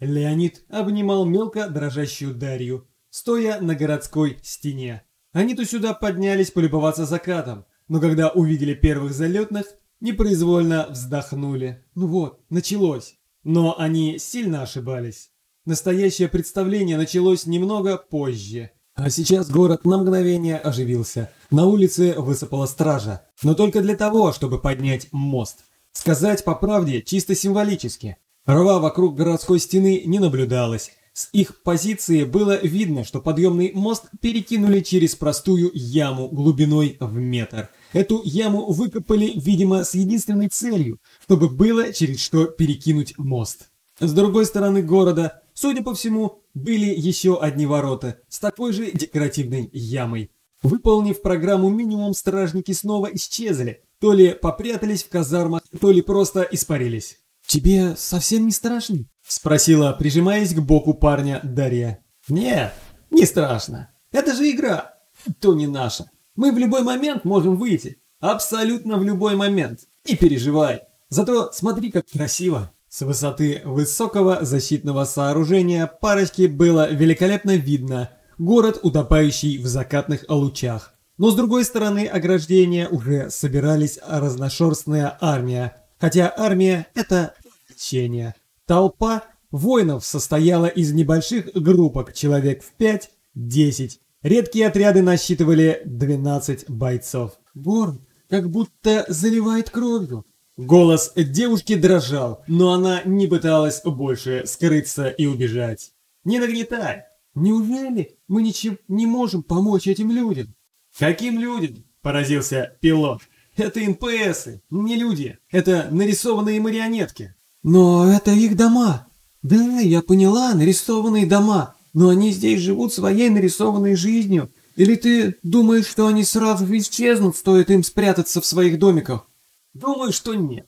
Леонид обнимал мелко дрожащую Дарью, стоя на городской стене. Они-то сюда поднялись полюбоваться закатом, но когда увидели первых залетных, непроизвольно вздохнули. Ну вот, началось. Но они сильно ошибались. Настоящее представление началось немного позже. А сейчас город на мгновение оживился. На улице высыпала стража. Но только для того, чтобы поднять мост. Сказать по правде чисто символически. Рва вокруг городской стены не наблюдалось. С их позиции было видно, что подъемный мост перекинули через простую яму глубиной в метр. Эту яму выкопали, видимо, с единственной целью, чтобы было через что перекинуть мост. С другой стороны города, судя по всему, были еще одни ворота с такой же декоративной ямой. Выполнив программу минимум, стражники снова исчезли, то ли попрятались в казармах, то ли просто испарились. «Тебе совсем не страшно?» – спросила, прижимаясь к боку парня Дарья. «Нет, не страшно. Это же игра. То не наша. Мы в любой момент можем выйти. Абсолютно в любой момент. Не переживай. Зато смотри, как красиво». С высоты высокого защитного сооружения парочки было великолепно видно город, утопающий в закатных лучах. Но с другой стороны ограждения уже собирались разношерстная армия, Хотя армия – это течение. Толпа воинов состояла из небольших группок, человек в 5-10. Редкие отряды насчитывали 12 бойцов. Город как будто заливает кровью. Голос девушки дрожал, но она не пыталась больше скрыться и убежать. «Не нагнетай! Неужели мы ничем не можем помочь этим людям?» «Каким людям?» – поразился пилот. Это НПСы, не люди. Это нарисованные марионетки. Но это их дома. Да, я поняла, нарисованные дома. Но они здесь живут своей нарисованной жизнью. Или ты думаешь, что они сразу исчезнут, стоит им спрятаться в своих домиках? Думаю, что нет.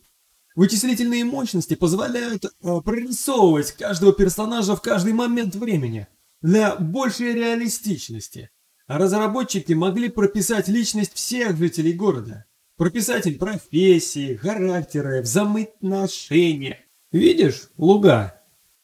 Вычислительные мощности позволяют э, прорисовывать каждого персонажа в каждый момент времени для большей реалистичности. А разработчики могли прописать личность всех жителей города прописать им профессии, характеры, взаимоотношения. Видишь, луга?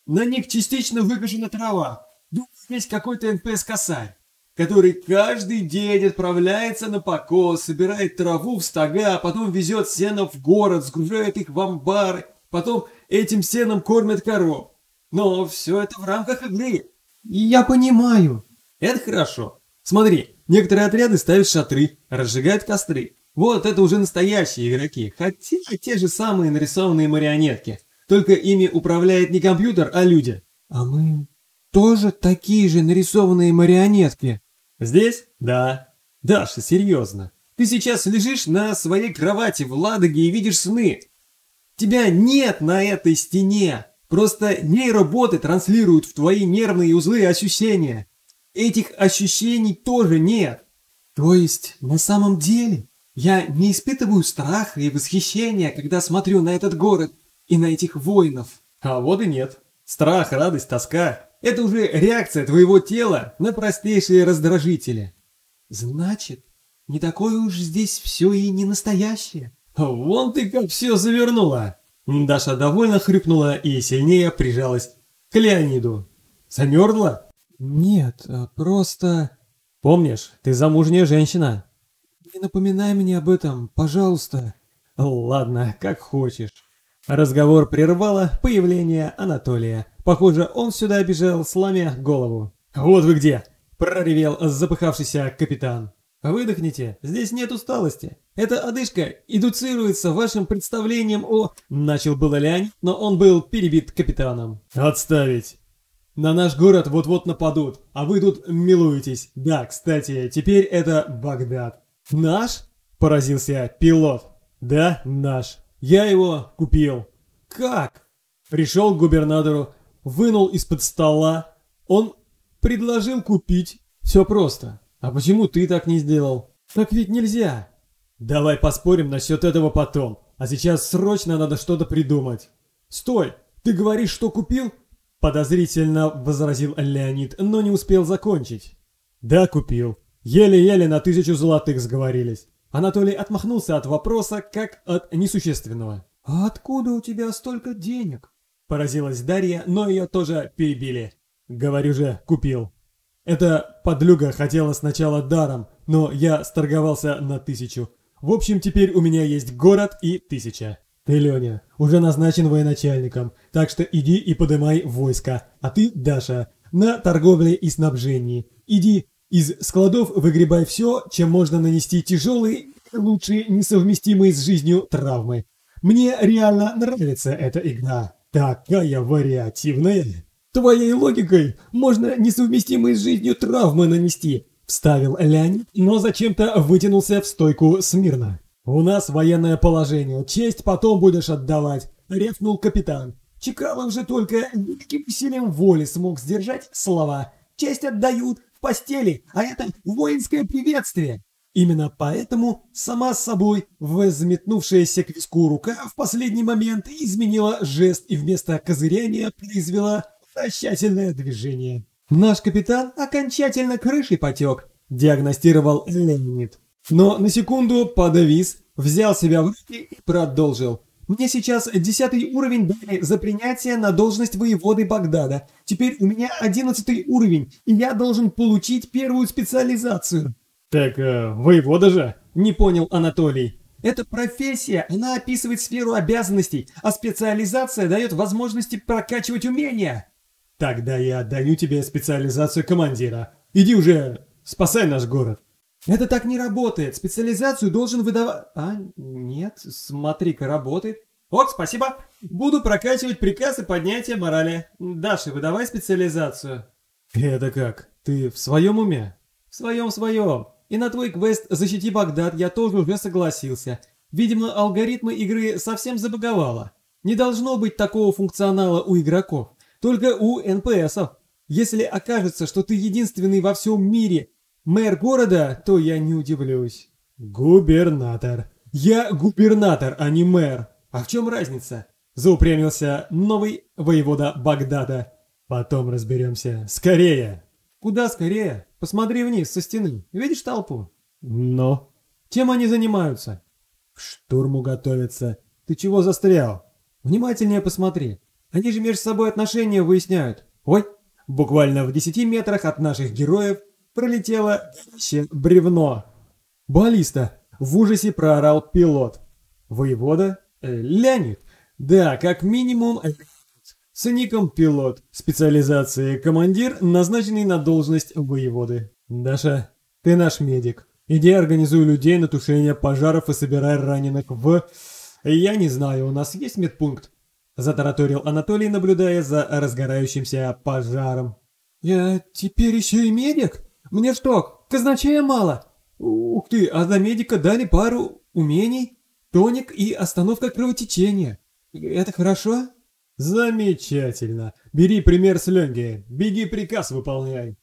На них частично выкашена трава. Думаю, есть какой-то НПС-косарь, который каждый день отправляется на покос, собирает траву в стога, потом везет сено в город, сгружает их в амбары, потом этим сеном кормят коров. Но все это в рамках игры. Я понимаю. Это хорошо. Смотри, некоторые отряды ставят шатры, разжигают костры. Вот это уже настоящие игроки, хотя те же самые нарисованные марионетки. Только ими управляет не компьютер, а люди. А мы тоже такие же нарисованные марионетки. Здесь? Да. Даша, серьезно. Ты сейчас лежишь на своей кровати в Ладоге и видишь сны. Тебя нет на этой стене. Просто нейроботы транслируют в твои нервные узлы ощущения. Этих ощущений тоже нет. То есть, на самом деле, я не испытываю страха и восхищения, когда смотрю на этот город и на этих воинов. А вот и нет. Страх, радость, тоска – это уже реакция твоего тела на простейшие раздражители. Значит, не такое уж здесь все и не настоящее. Вон ты как все завернула. Даша довольно хрюкнула и сильнее прижалась к Леониду. Замерзла? Нет, а просто... Помнишь, ты замужняя женщина. Не напоминай мне об этом, пожалуйста. Ладно, как хочешь. Разговор прервало появление Анатолия. Похоже, он сюда бежал, сломя голову. «Вот вы где!» – проревел запыхавшийся капитан. «Выдохните, здесь нет усталости. Эта одышка идуцируется вашим представлением о...» Начал было Лянь, но он был перебит капитаном. «Отставить!» На наш город вот-вот нападут, а вы тут милуетесь. Да, кстати, теперь это Багдад. «Наш?» – поразился пилот. «Да, наш. Я его купил». «Как?» Пришел к губернатору, вынул из-под стола. Он предложил купить. Все просто. А почему ты так не сделал? Так ведь нельзя. Давай поспорим насчет этого потом. А сейчас срочно надо что-то придумать. Стой! Ты говоришь, что купил? Подозрительно возразил Леонид, но не успел закончить. Да, купил. Еле-еле на тысячу золотых сговорились. Анатолий отмахнулся от вопроса, как от несущественного. «А откуда у тебя столько денег?» Поразилась Дарья, но ее тоже перебили. Говорю же, купил. Эта подлюга хотела сначала даром, но я сторговался на тысячу. В общем, теперь у меня есть город и тысяча. Ты, Леня, уже назначен военачальником, так что иди и подымай войско. А ты, Даша, на торговле и снабжении. Иди из складов выгребай все, чем можно нанести тяжелые, лучше несовместимые с жизнью травмы. Мне реально нравится эта игра. Такая вариативная. Твоей логикой можно несовместимые с жизнью травмы нанести, вставил Леонид, но зачем-то вытянулся в стойку смирно. «У нас военное положение, честь потом будешь отдавать», — рявкнул капитан. Чекалов же только великим усилием воли смог сдержать слова. «Честь отдают постели, а это воинское приветствие». Именно поэтому сама с собой взметнувшаяся к виску рука в последний момент изменила жест и вместо козыряния произвела вращательное движение. «Наш капитан окончательно крышей потек», – диагностировал Леонид. Но на секунду подавис, взял себя в руки и продолжил. «Мне сейчас десятый уровень дали за принятие на должность воеводы Багдада. Теперь у меня одиннадцатый уровень, и я должен получить первую специализацию». «Так, э, воевода же?» – не понял Анатолий. «Это профессия, она описывает сферу обязанностей, а специализация дает возможности прокачивать умения». «Тогда я отдаю тебе специализацию командира. Иди уже, спасай наш город». Это так не работает. Специализацию должен выдавать... А, нет, смотри-ка, работает. Ок, спасибо. Буду прокачивать приказы поднятия морали. Даша, выдавай специализацию. Это как? Ты в своем уме? В своем-своем. И на твой квест «Защити Багдад» я тоже уже согласился. Видимо, алгоритмы игры совсем забаговало. Не должно быть такого функционала у игроков. Только у НПСов. Если окажется, что ты единственный во всем мире Мэр города, то я не удивлюсь. Губернатор. Я губернатор, а не мэр. А в чем разница? Заупрямился новый воевода Багдада. Потом разберемся. Скорее. Куда скорее? Посмотри вниз со стены. Видишь толпу? Но. Чем они занимаются? К штурму готовятся. Ты чего застрял? Внимательнее посмотри. Они же между собой отношения выясняют. Ой, буквально в десяти метрах от наших героев пролетело бревно. «Баллиста!» – в ужасе проорал пилот. «Воевода? Э, Леонид? Да, как минимум с ником пилот, специализации командир, назначенный на должность воеводы. Даша, ты наш медик. Иди организуй людей на тушение пожаров и собирай раненых в... Я не знаю, у нас есть медпункт?» Затараторил Анатолий, наблюдая за разгорающимся пожаром. «Я теперь еще и медик?» Мне что, казначея мало? Ух ты, а за медика дали пару умений, тоник и остановка кровотечения. Это хорошо? Замечательно. Бери пример с Ленги. Беги приказ выполняй.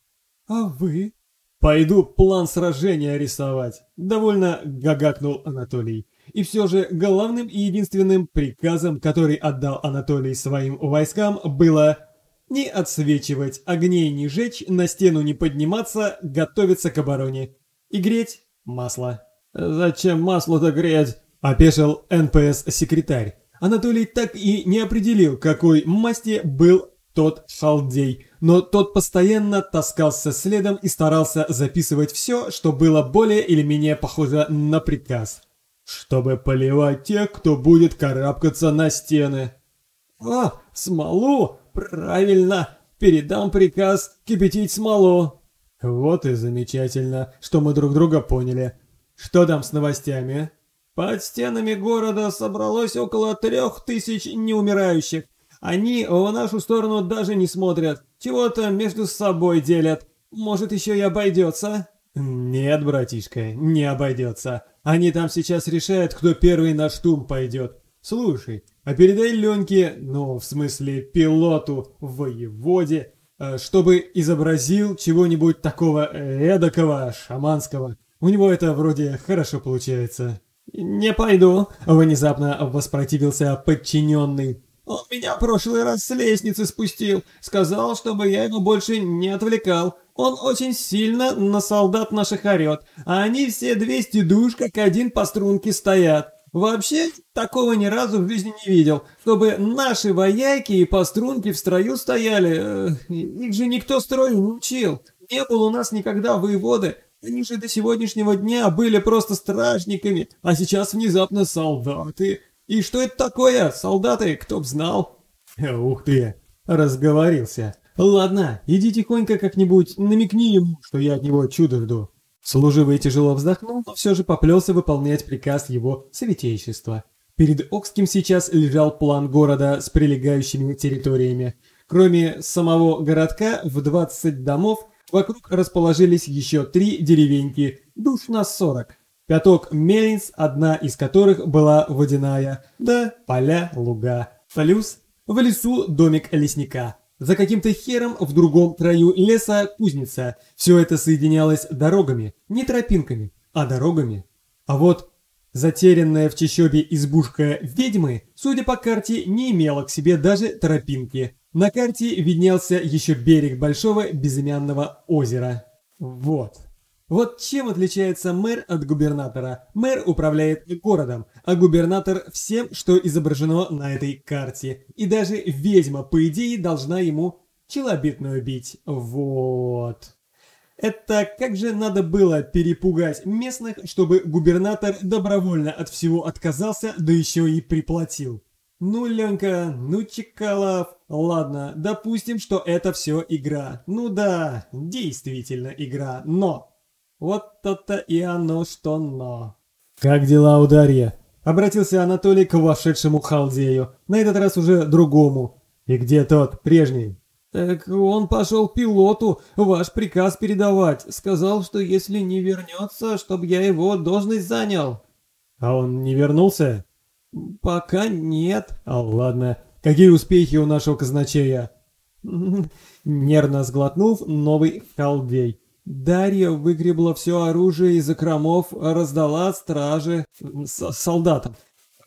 А вы? Пойду план сражения рисовать. Довольно гагакнул Анатолий. И все же главным и единственным приказом, который отдал Анатолий своим войскам, было не отсвечивать, огней не жечь, на стену не подниматься, готовиться к обороне. И греть масло. «Зачем масло-то греть?» – опешил НПС-секретарь. Анатолий так и не определил, какой масти был тот халдей, но тот постоянно таскался следом и старался записывать все, что было более или менее похоже на приказ. Чтобы поливать тех, кто будет карабкаться на стены. «А, смолу!» «Правильно! Передам приказ кипятить смолу!» «Вот и замечательно, что мы друг друга поняли. Что там с новостями?» «Под стенами города собралось около трех тысяч неумирающих. Они в нашу сторону даже не смотрят, чего-то между собой делят. Может, еще и обойдется?» «Нет, братишка, не обойдется. Они там сейчас решают, кто первый на штурм пойдет. Слушай, а передай Леньке, ну, в смысле, пилоту, воеводе, э, чтобы изобразил чего-нибудь такого эдакого, шаманского. У него это вроде хорошо получается. «Не пойду», — внезапно воспротивился подчиненный. «Он меня в прошлый раз с лестницы спустил. Сказал, чтобы я его больше не отвлекал. Он очень сильно на солдат наших орет, а они все 200 душ как один по струнке стоят. Вообще, такого ни разу в жизни не видел, чтобы наши вояки и по струнке в строю стояли. Их же никто строю не учил. Не было у нас никогда воеводы. Они же до сегодняшнего дня были просто стражниками, а сейчас внезапно солдаты. И что это такое? Солдаты, кто б знал? Ух ты, разговорился. Ладно, иди тихонько как-нибудь намекни ему, что я от него чудо жду. Служивый тяжело вздохнул, но все же поплелся выполнять приказ его святейшества. Перед Окским сейчас лежал план города с прилегающими территориями. Кроме самого городка, в 20 домов вокруг расположились еще три деревеньки, душ на 40. Пяток мельниц, одна из которых была водяная, да поля, луга. Плюс в лесу домик лесника. За каким-то хером в другом краю леса кузница. Все это соединялось дорогами, не тропинками, а дорогами. А вот затерянная в чащобе избушка ведьмы, судя по карте, не имела к себе даже тропинки. На карте виднелся еще берег большого безымянного озера. Вот. Вот чем отличается мэр от губернатора. Мэр управляет городом, а губернатор всем, что изображено на этой карте. И даже ведьма, по идее, должна ему челобитную бить. Вот. Это как же надо было перепугать местных, чтобы губернатор добровольно от всего отказался, да еще и приплатил. Ну, Ленка, ну, Чекалов, ладно, допустим, что это все игра. Ну да, действительно игра, но вот то-то и оно, что но. «Как дела у Дарья?» Обратился Анатолий к вошедшему халдею, на этот раз уже другому. «И где тот, прежний?» «Так он пошел пилоту ваш приказ передавать. Сказал, что если не вернется, чтобы я его должность занял». «А он не вернулся?» «Пока нет». «А ладно. Какие успехи у нашего казначея?» Нервно сглотнув, новый халдей. Дарья выгребла все оружие из окромов, раздала страже солдатам.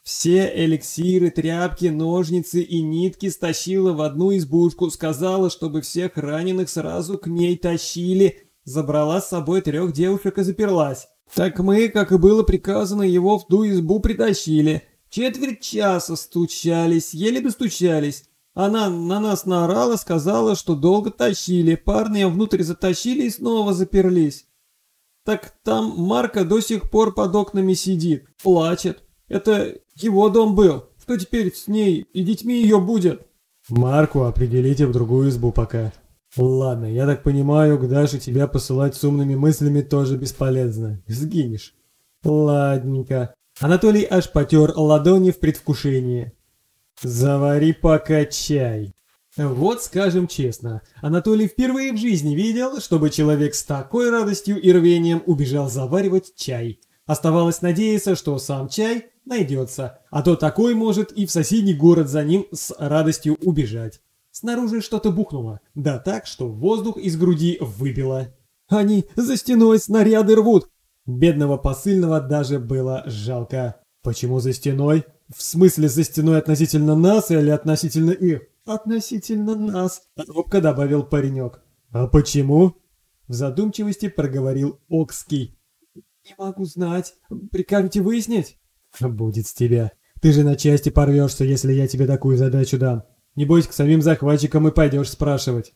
Все эликсиры, тряпки, ножницы и нитки стащила в одну избушку, сказала, чтобы всех раненых сразу к ней тащили, забрала с собой трех девушек и заперлась. Так мы, как и было приказано, его в ту избу притащили. Четверть часа стучались, еле достучались. Она на нас наорала, сказала, что долго тащили. Парни внутрь затащили и снова заперлись. Так там Марка до сих пор под окнами сидит, плачет. Это его дом был. Что теперь с ней и детьми ее будет? Марку определите в другую избу пока. Ладно, я так понимаю, к Даше тебя посылать с умными мыслями тоже бесполезно. Сгинешь. Ладненько. Анатолий аж потер ладони в предвкушении. Завари пока чай. Вот скажем честно, Анатолий впервые в жизни видел, чтобы человек с такой радостью и рвением убежал заваривать чай. Оставалось надеяться, что сам чай найдется, а то такой может и в соседний город за ним с радостью убежать. Снаружи что-то бухнуло, да так, что воздух из груди выбило. Они за стеной снаряды рвут. Бедного посыльного даже было жалко. Почему за стеной? В смысле за стеной относительно нас или относительно их? Относительно нас, робко добавил паренек. А почему? В задумчивости проговорил Окский. Не могу знать. Прикажете выяснить? Будет с тебя. Ты же на части порвешься, если я тебе такую задачу дам. Небось, к самим захватчикам и пойдешь спрашивать.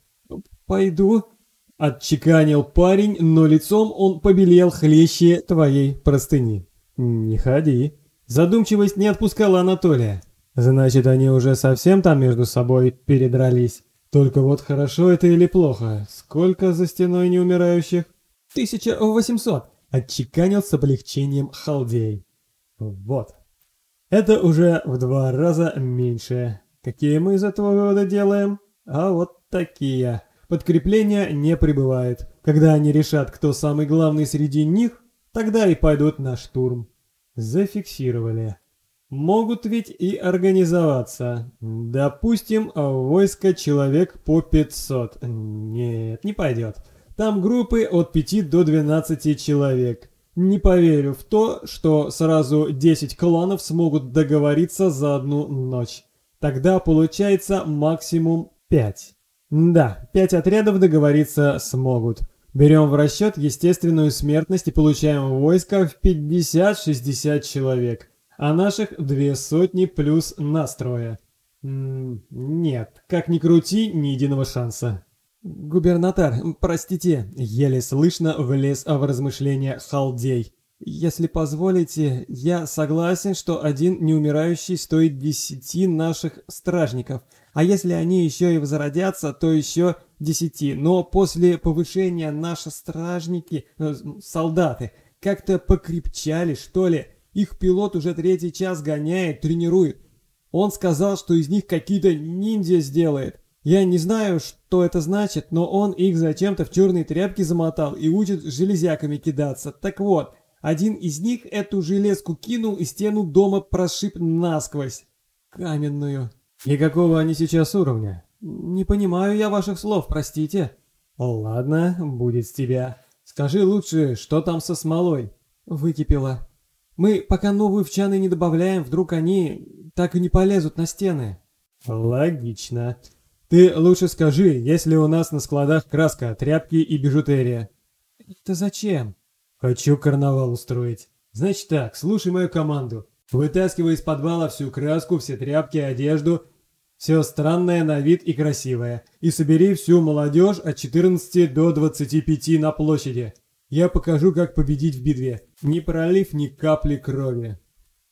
Пойду. Отчеканил парень, но лицом он побелел хлеще твоей простыни. Не ходи. Задумчивость не отпускала Анатолия. Значит, они уже совсем там между собой передрались. Только вот хорошо это или плохо? Сколько за стеной неумирающих? 1800. Отчеканил с облегчением халдей. Вот. Это уже в два раза меньше. Какие мы из этого вывода делаем? А вот такие. Подкрепления не прибывает. Когда они решат, кто самый главный среди них, тогда и пойдут на штурм. Зафиксировали. Могут ведь и организоваться. Допустим, войско человек по 500. Нет, не пойдет. Там группы от 5 до 12 человек. Не поверю в то, что сразу 10 кланов смогут договориться за одну ночь. Тогда получается максимум 5. Да, 5 отрядов договориться смогут. Берем в расчет естественную смертность и получаем войско в 50-60 человек. а наших две сотни плюс настроя. Нет, как ни крути, ни единого шанса. Губернатор, простите, еле слышно влез в размышления халдей. Если позволите, я согласен, что один неумирающий стоит десяти наших стражников, а если они еще и возродятся, то еще десяти. Но после повышения наши стражники, э, солдаты, как-то покрепчали, что ли. Их пилот уже третий час гоняет, тренирует. Он сказал, что из них какие-то ниндзя сделает. Я не знаю, что это значит, но он их зачем-то в черные тряпки замотал и учит железяками кидаться. Так вот, один из них эту железку кинул и стену дома прошиб насквозь. Каменную. И какого они сейчас уровня? Не понимаю я ваших слов, простите. Ладно, будет с тебя. Скажи лучше, что там со смолой? Выкипело. Мы пока новую в чаны не добавляем, вдруг они так и не полезут на стены. Логично. Ты лучше скажи, есть ли у нас на складах краска, тряпки и бижутерия? Это зачем? Хочу карнавал устроить. Значит так, слушай мою команду. Вытаскивай из подвала всю краску, все тряпки, одежду, все странное на вид и красивое. И собери всю молодежь от 14 до 25 на площади. Я покажу, как победить в битве, не пролив ни капли крови.